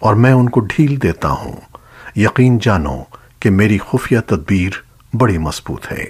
اور میں ان کو ڈھیل دیتا ہوں۔ یقین جانو کہ میری خفیہ تدبیر بڑی مضبوط ہے۔